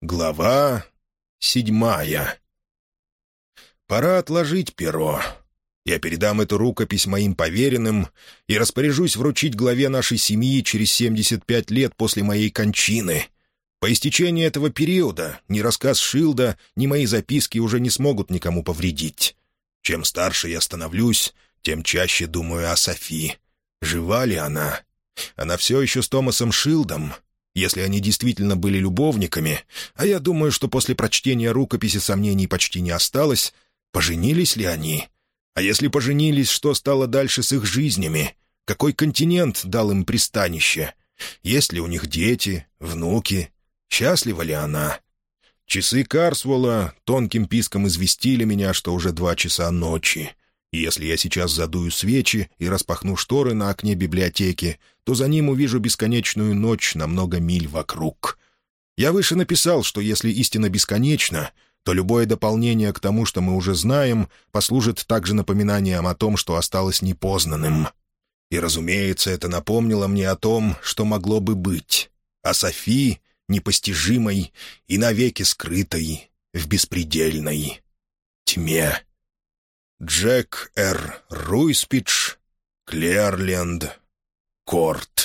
Глава седьмая. Пора отложить перо. Я передам эту рукопись моим поверенным и распоряжусь вручить главе нашей семьи через 75 лет после моей кончины. По истечении этого периода ни рассказ Шилда, ни мои записки уже не смогут никому повредить. Чем старше я становлюсь, тем чаще думаю о Софи. Жива ли она? Она все еще с Томасом Шилдом — если они действительно были любовниками, а я думаю, что после прочтения рукописи сомнений почти не осталось, поженились ли они? А если поженились, что стало дальше с их жизнями? Какой континент дал им пристанище? Есть ли у них дети, внуки? Счастлива ли она? Часы Карсволла тонким писком известили меня, что уже два часа ночи. И если я сейчас задую свечи и распахну шторы на окне библиотеки, то за ним увижу бесконечную ночь на много миль вокруг. Я выше написал, что если истина бесконечна, то любое дополнение к тому, что мы уже знаем, послужит также напоминанием о том, что осталось непознанным. И, разумеется, это напомнило мне о том, что могло бы быть. О Софии, непостижимой и навеки скрытой в беспредельной тьме. Джек Р. Руйспидж, Клерленд, Корт.